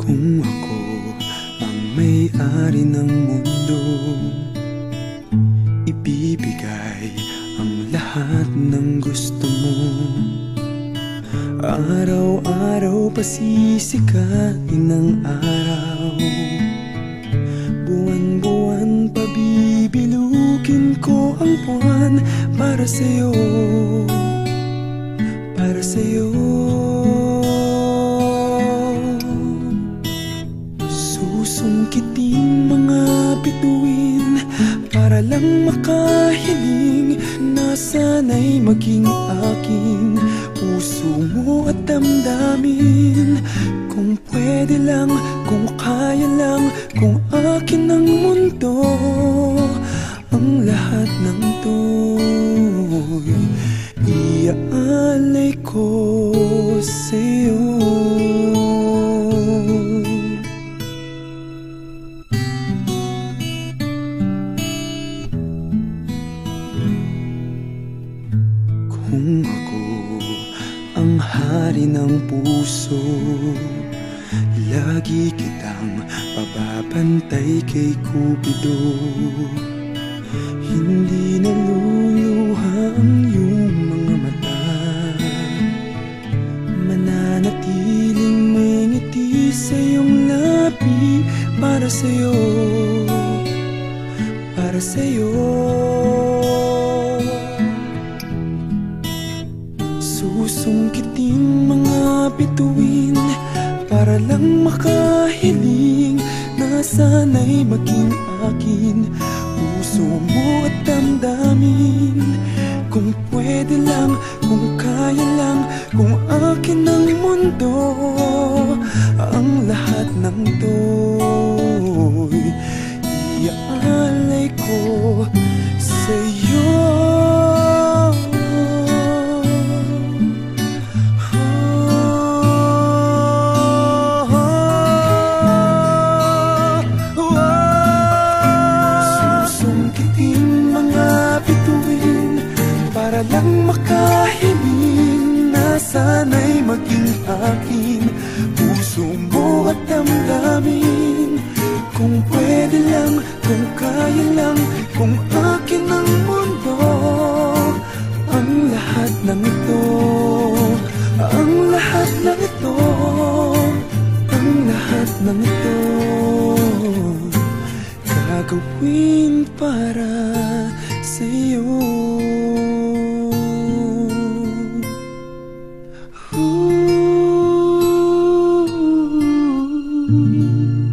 Kung ako ang may-ari ng mundo Ibibigay ang lahat ng gusto mo. Araw-araw pasisikain ng araw. Ko ang buwan Para sa'yo, para sa'yo. Susungkitin mga bituin Para lang makahiling Na sana'y maging aking Puso mo at damdamin. Kung pwede lang, kung kaya lang Kung akin ang mundo lahat ng to'y Iaalay ko sa'yo. Kung ako ang hari ng puso Lagi kitang pababantay kay Cupido Hindi naluluha ang iyong mga mata. Mananatiling may ngiti sa iyong labi Para sa'yo, para sa'yo. Susungkitin mga bituin Para lang makahiling Na sana'y maging akin Kung akin ang mundo Ang lahat ng to'y Iaalay ko sa'yo. Para lang makahiling sana'y maging akin Puso mo at damdamin. Kung pwede lang, kung kaya lang Kung akin ang mundo. Ang lahat ng ito Ang lahat ng ito Ang lahat ng ito. Gagawin para sa'yo you.